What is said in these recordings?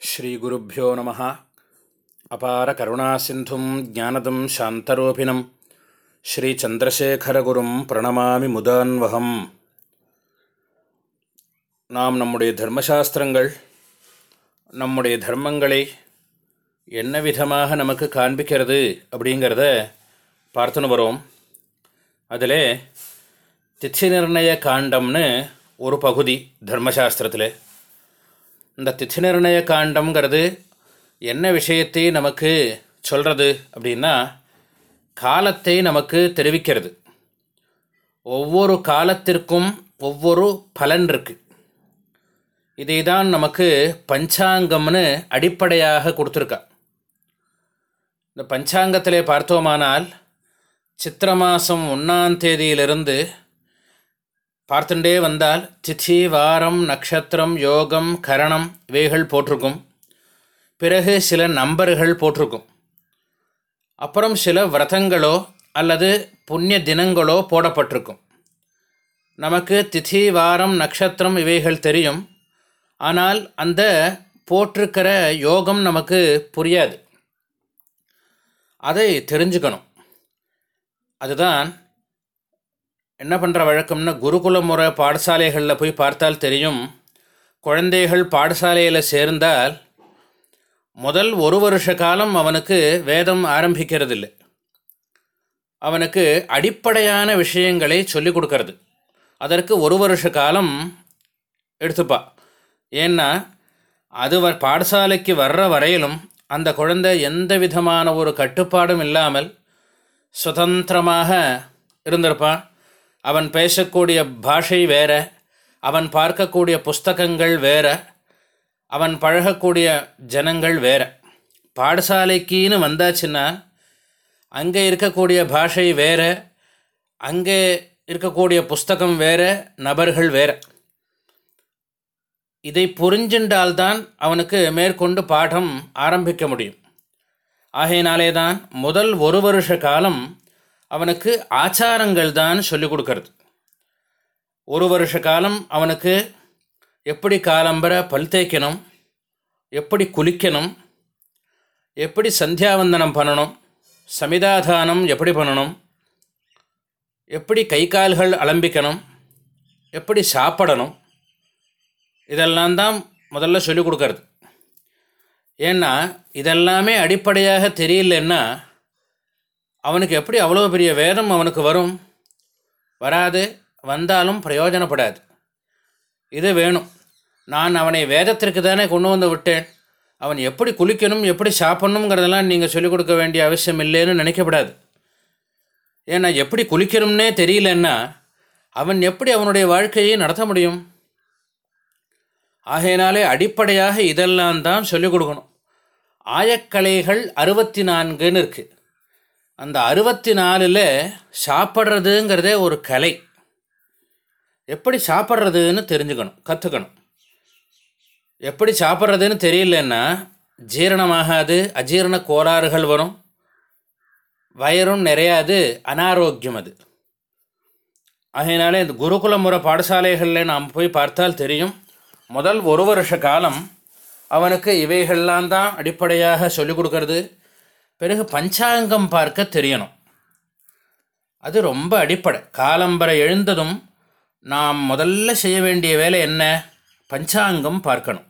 ஸ்ரீகுருப்போ நம. அபார கருணாசிந்தும் ஜானதம் சாந்தரூபிணம். ஸ்ரீச்சந்திரசேகரகுரும் பிரணமாமி முதான்வகம். நாம் நம்முடைய தர்மசாஸ்திரங்கள் நம்முடைய தர்மங்களை என்ன விதமாக நமக்கு காண்பிக்கிறது அப்படிங்கிறத பார்த்துன்னு வரோம். அதில் திச்சி நிர்ணய காண்டம்னு ஒரு பகுதி தர்மசாஸ்திரத்தில். இந்த திதி நிர்ணய காண்டம்ங்கிறது என்ன விஷயத்தை நமக்கு சொல்கிறது அப்படின்னா காலத்தை நமக்கு தெரிவிக்கிறது. ஒவ்வொரு காலத்திற்கும் ஒவ்வொரு பலன் இருக்குது இதை தான் நமக்கு பஞ்சாங்கம்னு அடிப்படையாக கொடுத்துருக்கா. இந்த பஞ்சாங்கத்திலே பார்த்தோமானால் சித்திர மாதம் ஒன்றாம் தேதியிலிருந்து பார்த்துட்டே வந்தால் திதி வாரம் நட்சத்திரம் யோகம் கரணம் இவைகள் போட்டிருக்கும் பிறகு சில நம்பர்கள் போட்டிருக்கும் அப்புறம் சில விரதங்களோ அல்லது புண்ணிய தினங்களோ போடப்பட்டிருக்கும். நமக்கு திதி வாரம் நட்சத்திரம் இவைகள் தெரியும். ஆனால் அந்த போட்டிருக்கிற யோகம் நமக்கு புரியாது. அதை தெரிஞ்சுக்கணும். அதுதான் என்ன பண்ணுற வழக்கம்னா குருகுல முறை பாடசாலைகளில் போய் பார்த்தால் தெரியும். குழந்தைகள் பாடசாலையில் சேர்ந்தால் முதல் ஒரு வருஷ காலம் அவனுக்கு வேதம் ஆரம்பிக்கிறதில்லை. அவனுக்கு அடிப்படையான விஷயங்களை சொல்லிக் கொடுக்கறது. அதற்கு ஒரு வருஷ காலம் எடுத்துப்பா. ஏன்னா அது வ பாடசாலைக்கு வர்ற வரையிலும் அந்த குழந்தை எந்த விதமான ஒரு கட்டுப்பாடும் இல்லாமல் சுதந்திரமாக இருந்திருப்பான். அவன் பேசக்கூடிய பாஷை வேற அவன் பார்க்கக்கூடிய புஸ்தகங்கள் வேற அவன் பழகக்கூடிய ஜனங்கள் வேற. பாடசாலைக்குன்னு வந்தாச்சுன்னா அங்கே இருக்கக்கூடிய பாஷை வேற அங்கே இருக்கக்கூடிய புஸ்தகம் வேற நபர்கள் வேற. இதை புரிஞ்சின்றால்தான் அவனுக்கு மேற்கொண்டு பாடம் ஆரம்பிக்க முடியும். ஆகையினாலே தான் முதல் ஒரு வருஷ காலம் அவனுக்கு ஆச்சாரங்கள் தான் சொல்லிக் கொடுக்கறது. ஒரு வருஷ காலம் அவனுக்கு எப்படி காலம்பர பல் தேய்க்கணும் எப்படி குளிக்கணும் எப்படி சந்தியாவந்தனம் பண்ணணும் சமிதாதானம் எப்படி பண்ணணும் எப்படி கை கால்கள் அலம்பிக்கணும் எப்படி சாப்பிடணும் இதெல்லாம் தான் முதல்ல சொல்லிக் கொடுக்கறது. ஏன்னா இதெல்லாமே அடிப்படையாக தெரியலன்னா அவனுக்கு எப்படி அவ்வளோ பெரிய வேதம் அவனுக்கு வரும்? வராது வந்தாலும் பிரயோஜனப்படாது. இது வேணும். நான் அவனை வேதத்திற்கு தானே கொண்டு வந்து விட்டேன். அவன் எப்படி குளிக்கணும் எப்படி சாப்பிட்ணுங்கிறதெல்லாம் நீங்கள் சொல்லிக் கொடுக்க வேண்டிய அவசியம் இல்லைன்னு நினைக்கப்படாது. ஏன்னா எப்படி குளிக்கணும்னே தெரியலன்னா அவன் எப்படி அவனுடைய வாழ்க்கையை நடத்த முடியும்? ஆகையினாலே அடிப்படையாக இதெல்லாம் தான் சொல்லிக் கொடுக்கணும். ஆயக்கலைகள் அறுபத்தி நான்குன்னு இருக்குது அந்த அறுபத்தி நாலில் சாப்பிட்றதுங்கிறதே ஒரு கலை. எப்படி சாப்பிட்றதுன்னு தெரிஞ்சுக்கணும் கற்றுக்கணும் எப்படி சாப்பிட்றதுன்னு தெரியலன்னா ஜீரணமாகாது அஜீரண கோளாறுகள் வரும். வயரும் நிறையாது அனாரோக்கியம் அது. அதனால் இந்த குருகுல முறை பாடசாலைகளில் நாம் போய் பார்த்தால் தெரியும் முதல் ஒரு வருஷ காலம் அவனுக்கு இவைகள்லாம் தான் அடிப்படையாக சொல்லிக் கொடுக்கறது. பிறகு பஞ்சாங்கம் பார்க்க தெரியணும். அது ரொம்ப அடிப்படை. காலம்பரை எழுந்ததும் நாம் முதல்ல செய்ய வேண்டிய வேலை என்ன? பஞ்சாங்கம் பார்க்கணும்.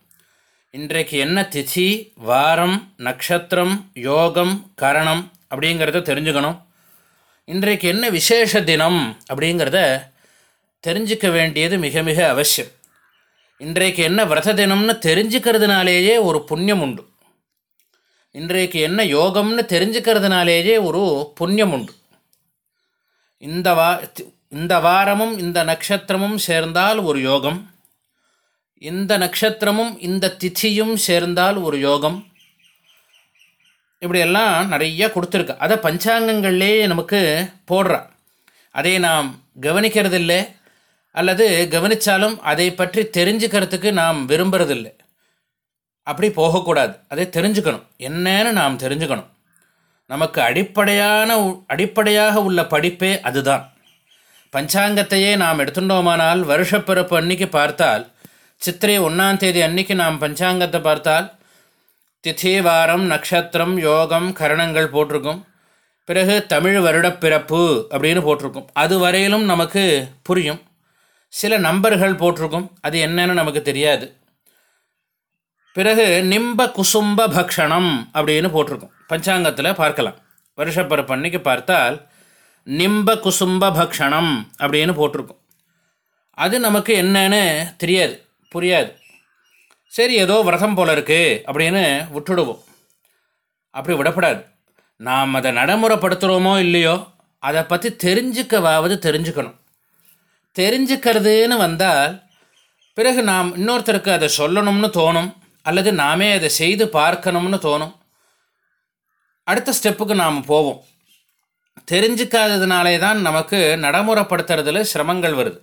இன்றைக்கு என்ன திதி? வாரம் நட்சத்திரம் யோகம் கரணம் அப்படிங்கிறத தெரிஞ்சுக்கணும். இன்றைக்கு என்ன விசேஷ தினம் அப்படிங்கிறத தெரிஞ்சிக்க வேண்டியது மிக மிக அவசியம். இன்றைக்கு என்ன விரத தினம்னு தெரிஞ்சுக்கிறதுனாலேயே ஒரு புண்ணியம் உண்டு. இன்றைக்கு என்ன யோகம்னு தெரிஞ்சுக்கிறதுனாலேயே ஒரு புண்ணியம் உண்டு இந்த வா இந்த வாரமும் இந்த நட்சத்திரமும் சேர்ந்தால் ஒரு யோகம். இந்த நட்சத்திரமும் இந்த திதியும் சேர்ந்தால் ஒரு யோகம். இப்படியெல்லாம் நிறைய கொடுத்துருக்கு. அதை பஞ்சாங்கங்கள்லேயே நமக்கு போடுறா. அதை நாம் கவனிக்கிறதில்லை. அல்லது கவனித்தாலும் அதை பற்றி தெரிஞ்சுக்கிறதுக்கு நாம் விரும்புகிறதில்லை அப்படி போகக்கூடாது. அதை தெரிஞ்சுக்கணும். என்னன்னு நாம் தெரிஞ்சுக்கணும். நமக்கு அடிப்படையான அடிப்படையாக உள்ள படிப்பே அதுதான். பஞ்சாங்கத்தையே நாம் எடுத்துட்டோமானால் வருஷப்பிறப்பு அன்னைக்கு பார்த்தால் சித்திரை ஒன்றாம் தேதி அன்னைக்கு நாம் பஞ்சாங்கத்தை பார்த்தால் திதி வாரம் நட்சத்திரம் யோகம் கரணங்கள் போட்டிருக்கும். பிறகு தமிழ் வருடப்பிறப்பு அப்படின்னு போட்டிருக்கும். அது வரையிலும் நமக்கு புரியும். சில நம்பர்கள் போட்டிருக்கும். அது என்னன்னு நமக்கு தெரியாது. பிறகு நிம்ப குசும்ப பக்ஷணம் அப்படின்னு போட்டிருக்கும். பஞ்சாங்கத்தில் பார்க்கலாம். வருஷப்பிறப்பு அன்னைக்கு பார்த்தால் நிம்ப குசும்ப பக்ஷணம் அப்படின்னு போட்டிருக்கும். அது நமக்கு என்னன்னு தெரியாது புரியாது. சரி ஏதோ விரதம் போல இருக்குது அப்படின்னு விட்டுடுவோம். அப்படி விடப்படாது. நாம் அதை நடைமுறைப்படுத்துகிறோமோ இல்லையோ அதை பற்றி தெரிஞ்சுக்கவாவது தெரிஞ்சுக்கணும். தெரிஞ்சுக்கிறதுன்னு வந்தால் பிறகு நாம் இன்னொருத்தருக்கு அதை சொல்லணும்னு தோணும். அல்லது நாமே அதை செய்து பார்க்கணும்னு தோணும். அடுத்த ஸ்டெப்புக்கு நாம் போவோம். தெரிஞ்சுக்காததுனாலே தான் நமக்கு நடைமுறைப்படுத்துறதுல சிரமங்கள் வருது.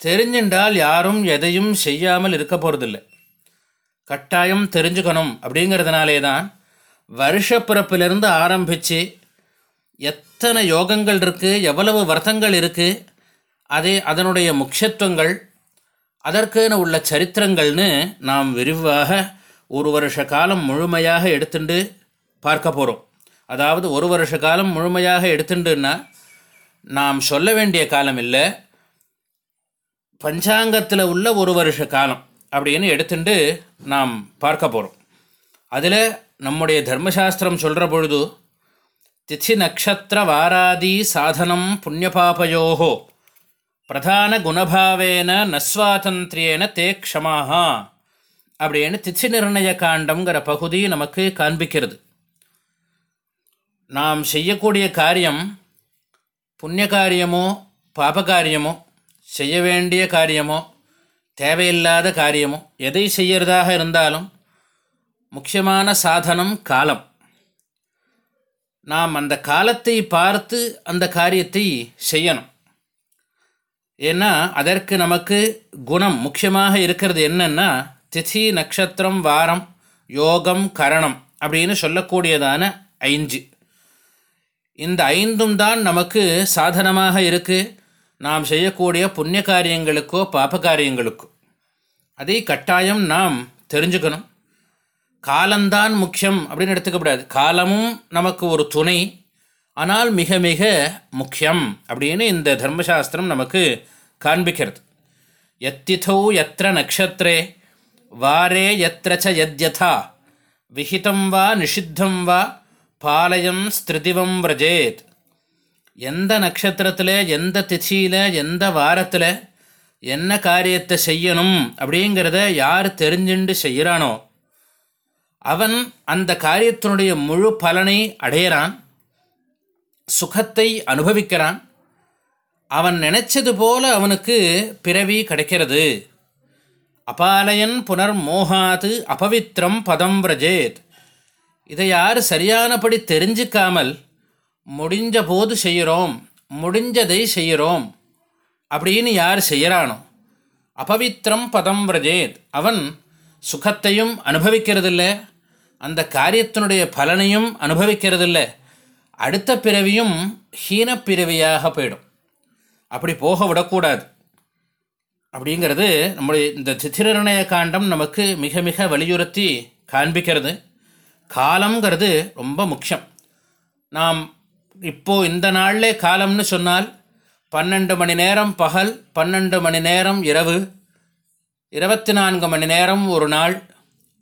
தெரிஞ்சின்றால் யாரும் எதையும் செய்யாமல் இருக்க போகிறதில்ல கட்டாயம் தெரிஞ்சுக்கணும் அப்படிங்கிறதுனாலே தான் வருஷப்பிறப்பிலிருந்து ஆரம்பித்து எத்தனை யோகங்கள் இருக்குது எவ்வளவு விரதங்கள் இருக்குது அதே அதனுடைய முக்கியத்துவங்கள் அதற்குன்னு உள்ள சரித்திரங்கள்னு நாம் விரிவாக ஒரு வருஷ காலம் முழுமையாக எடுத்துட்டு பார்க்க போகிறோம் அதாவது ஒரு வருஷ காலம் முழுமையாக எடுத்துட்டுன்னா நாம் சொல்ல வேண்டிய காலம் இல்லை. பஞ்சாங்கத்தில் உள்ள ஒரு வருஷ காலம் அப்படின்னு எடுத்துட்டு நாம் பார்க்க போகிறோம் அதில் நம்முடைய தர்மசாஸ்திரம் சொல்கிற பொழுது திதி நக்ஷத்திர வாராதி சாதனம் புண்ணியபாபயோகோ பிரதான குணபாவேன நஸ்வாதந்திரியேன தே க்ஷமாகா அப்படின்னு திச்சி நிர்ணய காண்டங்கிற பகுதி நமக்கு காண்பிக்கிறது. நாம் செய்யக்கூடிய காரியம் புண்ணிய காரியமோ பாப காரியமோ செய்ய வேண்டிய காரியமோ தேவையில்லாத காரியமோ எதை செய்யறதாக இருந்தாலும் முக்கியமான சாதனம் காலம். நாம் அந்த காலத்தை பார்த்து அந்த காரியத்தை செய்யணும். ஏன்னா அதற்கு நமக்கு குணம் முக்கியமாக இருக்கிறது என்னென்னா திதி நட்சத்திரம் வாரம் யோகம் கரணம் அப்படின்னு சொல்லக்கூடியதான ஐந்து. இந்த ஐந்தும் தான் நமக்கு சாதனமாக இருக்குது நாம் செய்யக்கூடிய புண்ணிய காரியங்களுக்கோ பாப காரியங்களுக்கோ. அதை கட்டாயம் நாம் தெரிஞ்சுக்கணும். காலம்தான் முக்கியம் அப்படின்னு எடுத்துக்கப்படாது காலமும் நமக்கு ஒரு துணை. ஆனால் மிக மிக முக்கியம் அப்படின்னு இந்த தர்மசாஸ்திரம் நமக்கு காண்பிக்கிறது. எத்திதௌ எத்திர நக்ஷத்திரே வாரே எத்திரச்ச ச யத்யதா விஹிதம் வா நிஷித்தம் வா பாலயம் ஸ்திருதிவம் விரஜேத். எந்த நட்சத்திரத்தில் எந்த திச்சியில் எந்த வாரத்தில் என்ன காரியத்தை செய்யணும் அப்படிங்கிறத யார் தெரிஞ்சுண்டு செய்கிறானோ அவன் அந்த காரியத்தினுடைய முழு பலனை அடையிறான். சுகத்தை அனுபவிக்கிறான். அவன் நினச்சது போல அவனுக்கு பிறவி கிடைக்கிறது. அபாலயன் புனர் மோகாது அபவித்ரம் பதம் விரஜேத். இதை யார் சரியானபடி தெரிஞ்சிக்காமல் முடிஞ்ச போது செய்கிறோம் முடிஞ்சதை செய்கிறோம் அப்படின்னு யார் செய்கிறானோ அபவித்ரம் பதம் விரஜேத். அவன் சுகத்தையும் அனுபவிக்கிறதில்ல அந்த காரியத்தினுடைய பலனையும் அனுபவிக்கிறதில்லை. அடுத்த பிறவியும் ஹீனப்பிறவியாக போயிடும். அப்படி போக விடக்கூடாது. அப்படிங்கிறது நம்முடைய இந்த சித்திரநிர்ணய காண்டம் நமக்கு மிக மிக வலியுறுத்தி காண்பிக்கிறது. காலங்கிறது ரொம்ப முக்கியம். நாம் இப்போது இந்த நாளில் காலம்னு சொன்னால் பன்னெண்டு மணி நேரம் பகல் பன்னெண்டு மணி நேரம் இரவு இருபத்தி நான்கு மணி நேரம் ஒரு நாள்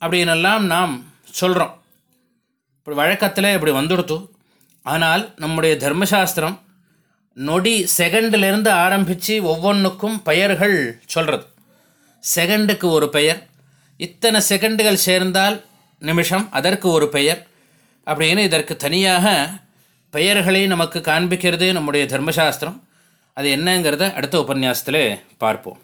அப்படின்னெல்லாம் நாம் சொல்கிறோம் இப்படி வழக்கத்தில் இப்படி வந்துடுத்து. ஆனால் நம்முடைய தர்மசாஸ்திரம் நொடி செகண்டிலிருந்து ஆரம்பித்து ஒவ்வொன்றுக்கும் பெயர்கள் சொல்கிறது செகண்டுக்கு ஒரு பெயர் இத்தனை செகண்டுகள் சேர்ந்தால் நிமிஷம் அதற்கு ஒரு பெயர் அப்படின்னு இதற்கு தனியாக பெயர்களை நமக்கு காண்பிக்கிறது நம்முடைய தர்மசாஸ்திரம். அது என்னங்கிறத அடுத்த உபன்யாசத்தில் பார்ப்போம்.